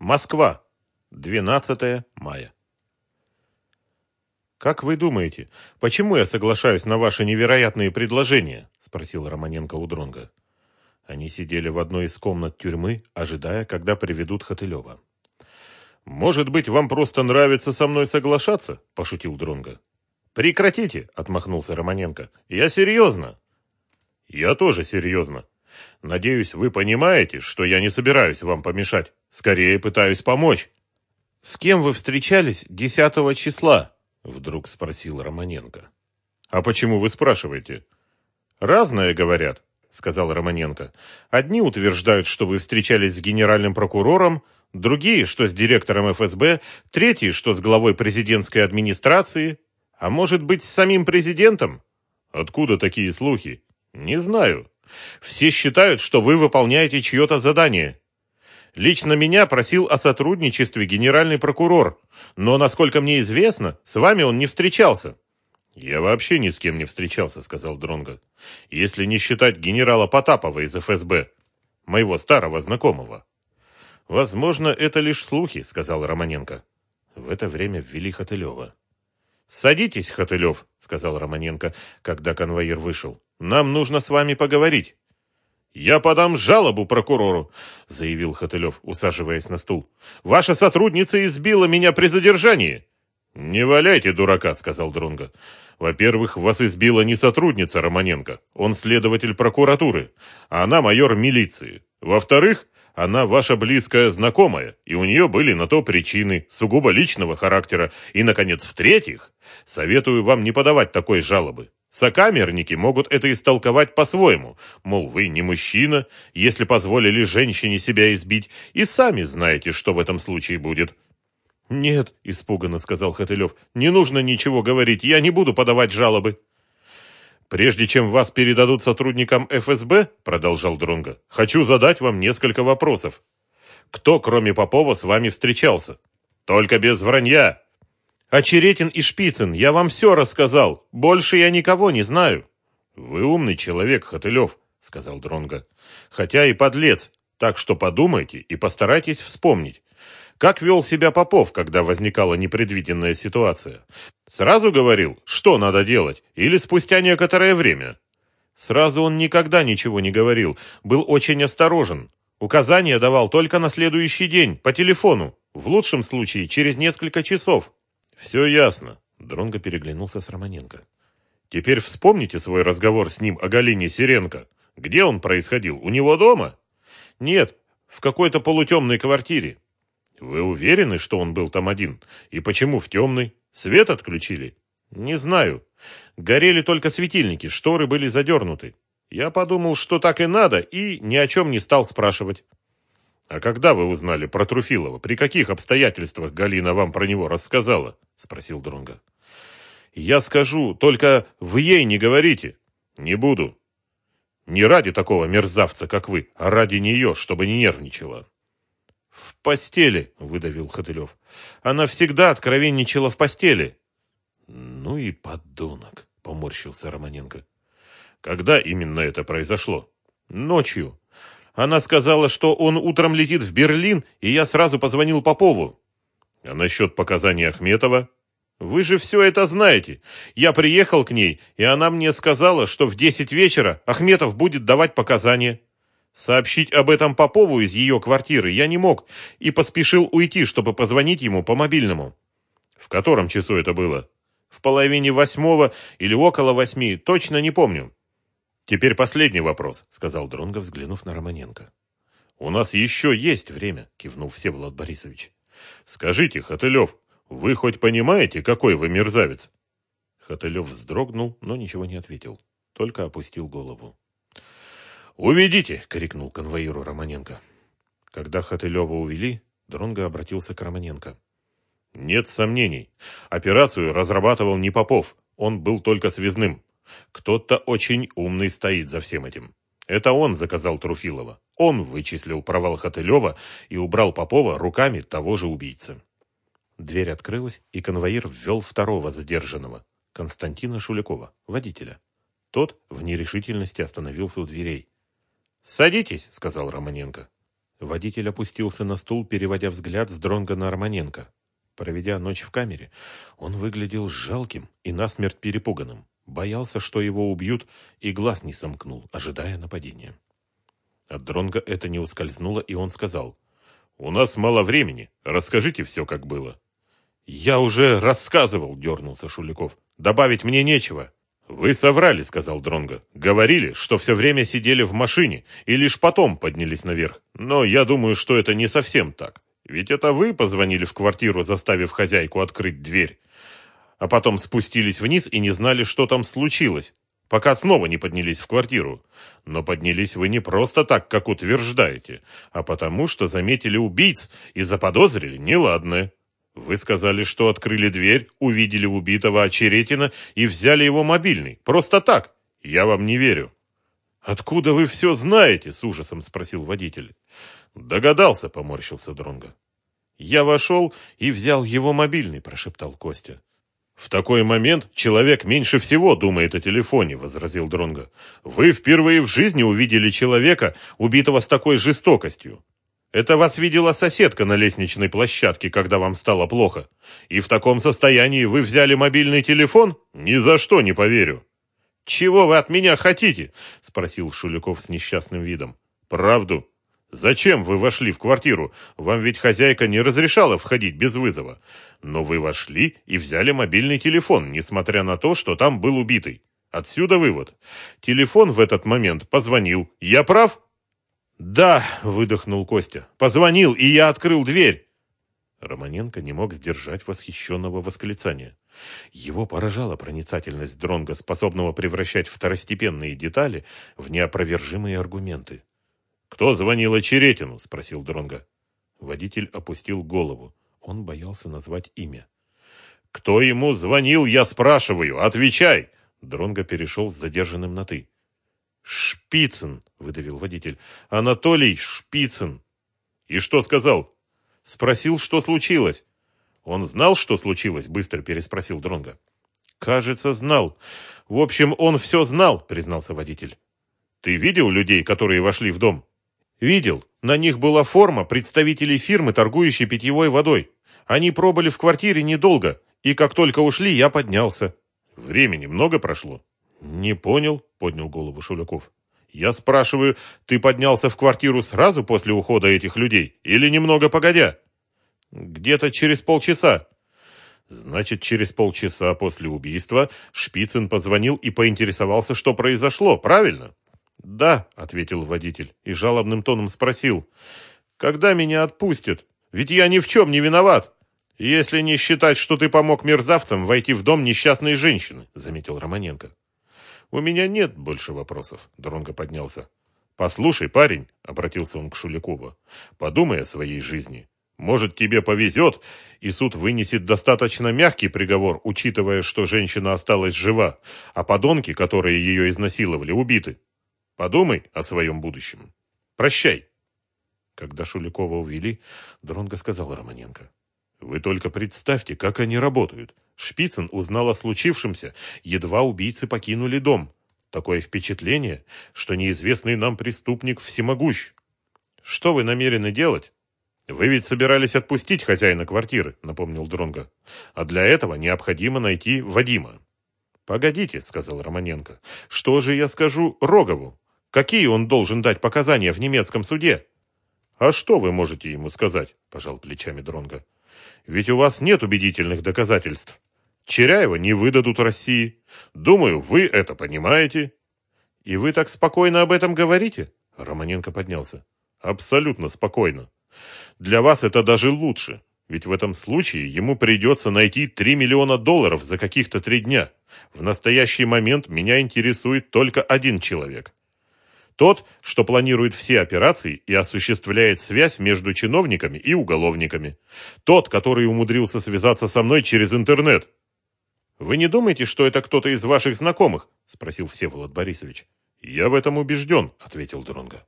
Москва. 12 мая. «Как вы думаете, почему я соглашаюсь на ваши невероятные предложения?» – спросил Романенко у Дронга. Они сидели в одной из комнат тюрьмы, ожидая, когда приведут Хотылева. «Может быть, вам просто нравится со мной соглашаться?» – пошутил Дронга. «Прекратите!» – отмахнулся Романенко. «Я серьезно!» «Я тоже серьезно. Надеюсь, вы понимаете, что я не собираюсь вам помешать. Скорее пытаюсь помочь». «С кем вы встречались 10 числа?» Вдруг спросил Романенко. А почему вы спрашиваете? Разное говорят, сказал Романенко. Одни утверждают, что вы встречались с генеральным прокурором, другие, что с директором ФСБ, третьи, что с главой президентской администрации, а может быть, с самим президентом? Откуда такие слухи? Не знаю. Все считают, что вы выполняете чье-то задание. Лично меня просил о сотрудничестве генеральный прокурор, но, насколько мне известно, с вами он не встречался. Я вообще ни с кем не встречался, сказал Дронга. Если не считать генерала Потапова из ФСБ, моего старого знакомого. Возможно, это лишь слухи, сказал Романенко. В это время ввели Хотылева. «Садитесь, Хотылев», — сказал Романенко, когда конвоир вышел. «Нам нужно с вами поговорить». «Я подам жалобу прокурору», — заявил Хотылев, усаживаясь на стул. «Ваша сотрудница избила меня при задержании». «Не валяйте дурака», — сказал Дронго. «Во-первых, вас избила не сотрудница Романенко, он следователь прокуратуры, а она майор милиции. Во-вторых, она ваша близкая знакомая, и у нее были на то причины сугубо личного характера. И, наконец, в-третьих, советую вам не подавать такой жалобы. Сокамерники могут это истолковать по-своему, мол, вы не мужчина, если позволили женщине себя избить, и сами знаете, что в этом случае будет. «Нет», — испуганно сказал Хотылев, — «не нужно ничего говорить, я не буду подавать жалобы». «Прежде чем вас передадут сотрудникам ФСБ», — продолжал Дронго, — «хочу задать вам несколько вопросов. Кто, кроме Попова, с вами встречался? Только без вранья!» Очеретин и Шпицын, я вам все рассказал. Больше я никого не знаю. Вы умный человек, Хотылев, сказал Дронга. Хотя и подлец. Так что подумайте и постарайтесь вспомнить. Как вел себя Попов, когда возникала непредвиденная ситуация? Сразу говорил, что надо делать, или спустя некоторое время? Сразу он никогда ничего не говорил, был очень осторожен. Указания давал только на следующий день, по телефону, в лучшем случае через несколько часов. «Все ясно», — Дронго переглянулся с Романенко. «Теперь вспомните свой разговор с ним о Галине Сиренко. Где он происходил? У него дома?» «Нет, в какой-то полутемной квартире». «Вы уверены, что он был там один? И почему в темной? Свет отключили?» «Не знаю. Горели только светильники, шторы были задернуты. Я подумал, что так и надо, и ни о чем не стал спрашивать». «А когда вы узнали про Труфилова? При каких обстоятельствах Галина вам про него рассказала?» – спросил Дронга. «Я скажу, только вы ей не говорите». «Не буду. Не ради такого мерзавца, как вы, а ради нее, чтобы не нервничала». «В постели», – выдавил Хотылев. «Она всегда откровенничала в постели». «Ну и подонок», – поморщился Романенко. «Когда именно это произошло?» «Ночью. Она сказала, что он утром летит в Берлин, и я сразу позвонил Попову. А насчет показаний Ахметова? Вы же все это знаете. Я приехал к ней, и она мне сказала, что в десять вечера Ахметов будет давать показания. Сообщить об этом Попову из ее квартиры я не мог и поспешил уйти, чтобы позвонить ему по мобильному. В котором часу это было? В половине восьмого или около восьми, точно не помню. «Теперь последний вопрос», — сказал Дронго, взглянув на Романенко. «У нас еще есть время», — кивнул Всеволод Борисович. «Скажите, Хотылев, вы хоть понимаете, какой вы мерзавец?» Хотылев вздрогнул, но ничего не ответил, только опустил голову. «Уведите!» — крикнул конвоиру Романенко. Когда Хотылева увели, Дронго обратился к Романенко. «Нет сомнений. Операцию разрабатывал не Попов, он был только связным. Кто-то очень умный стоит за всем этим. Это он заказал Труфилова. Он вычислил провал Хотылева и убрал Попова руками того же убийцы. Дверь открылась, и конвоир ввел второго задержанного, Константина Шулякова, водителя. Тот в нерешительности остановился у дверей. «Садитесь», — сказал Романенко. Водитель опустился на стул, переводя взгляд с Дронга на Романенко. Проведя ночь в камере, он выглядел жалким и насмерть перепуганным. Боялся, что его убьют, и глаз не сомкнул, ожидая нападения. От Дронга это не ускользнуло, и он сказал, «У нас мало времени. Расскажите все, как было». «Я уже рассказывал», — дернулся Шуликов. «Добавить мне нечего». «Вы соврали», — сказал Дронго. «Говорили, что все время сидели в машине и лишь потом поднялись наверх. Но я думаю, что это не совсем так. Ведь это вы позвонили в квартиру, заставив хозяйку открыть дверь. А потом спустились вниз и не знали, что там случилось, пока снова не поднялись в квартиру. Но поднялись вы не просто так, как утверждаете, а потому что заметили убийц и заподозрили неладное». Вы сказали, что открыли дверь, увидели убитого Очеретина и взяли его мобильный. Просто так. Я вам не верю. Откуда вы все знаете? С ужасом спросил водитель. Догадался, поморщился Дронго. Я вошел и взял его мобильный, прошептал Костя. В такой момент человек меньше всего думает о телефоне, возразил Дронго. Вы впервые в жизни увидели человека, убитого с такой жестокостью. Это вас видела соседка на лестничной площадке, когда вам стало плохо. И в таком состоянии вы взяли мобильный телефон? Ни за что не поверю. Чего вы от меня хотите? спросил Шуликов с несчастным видом. Правду. Зачем вы вошли в квартиру? Вам ведь хозяйка не разрешала входить без вызова. Но вы вошли и взяли мобильный телефон, несмотря на то, что там был убитый. Отсюда вывод. Телефон в этот момент позвонил. Я прав? «Да», — выдохнул Костя. «Позвонил, и я открыл дверь». Романенко не мог сдержать восхищенного восклицания. Его поражала проницательность Дронга, способного превращать второстепенные детали в неопровержимые аргументы. «Кто звонил Очеретину?» — спросил Дронга. Водитель опустил голову. Он боялся назвать имя. «Кто ему звонил, я спрашиваю? Отвечай!» Дронга перешел с задержанным на «ты». «Шпицын», — выдавил водитель. «Анатолий Шпицын». «И что сказал?» «Спросил, что случилось». «Он знал, что случилось?» — быстро переспросил Дронга. «Кажется, знал. В общем, он все знал», — признался водитель. «Ты видел людей, которые вошли в дом?» «Видел. На них была форма представителей фирмы, торгующей питьевой водой. Они пробыли в квартире недолго, и как только ушли, я поднялся». «Времени много прошло?» «Не понял», — поднял голову Шуляков. «Я спрашиваю, ты поднялся в квартиру сразу после ухода этих людей или немного погодя?» «Где-то через полчаса». «Значит, через полчаса после убийства Шпицын позвонил и поинтересовался, что произошло, правильно?» «Да», — ответил водитель и жалобным тоном спросил. «Когда меня отпустят? Ведь я ни в чем не виноват». «Если не считать, что ты помог мерзавцам войти в дом несчастной женщины», — заметил Романенко. «У меня нет больше вопросов», — Дронго поднялся. «Послушай, парень», — обратился он к Шуликову, — «подумай о своей жизни. Может, тебе повезет, и суд вынесет достаточно мягкий приговор, учитывая, что женщина осталась жива, а подонки, которые ее изнасиловали, убиты. Подумай о своем будущем. Прощай». Когда Шуликова увели, Дронго сказал Романенко. «Вы только представьте, как они работают. Шпицын узнал о случившемся, едва убийцы покинули дом. Такое впечатление, что неизвестный нам преступник всемогущ. Что вы намерены делать? Вы ведь собирались отпустить хозяина квартиры, напомнил Дронга. А для этого необходимо найти Вадима. Погодите, сказал Романенко. Что же я скажу Рогову? Какие он должен дать показания в немецком суде? А что вы можете ему сказать? пожал плечами Дронга. Ведь у вас нет убедительных доказательств. Черяева не выдадут России. Думаю, вы это понимаете. И вы так спокойно об этом говорите? Романенко поднялся. Абсолютно спокойно. Для вас это даже лучше. Ведь в этом случае ему придется найти 3 миллиона долларов за каких-то три дня. В настоящий момент меня интересует только один человек. Тот, что планирует все операции и осуществляет связь между чиновниками и уголовниками. Тот, который умудрился связаться со мной через интернет. «Вы не думаете, что это кто-то из ваших знакомых?» – спросил Всеволод Борисович. «Я в этом убежден», – ответил Дронга.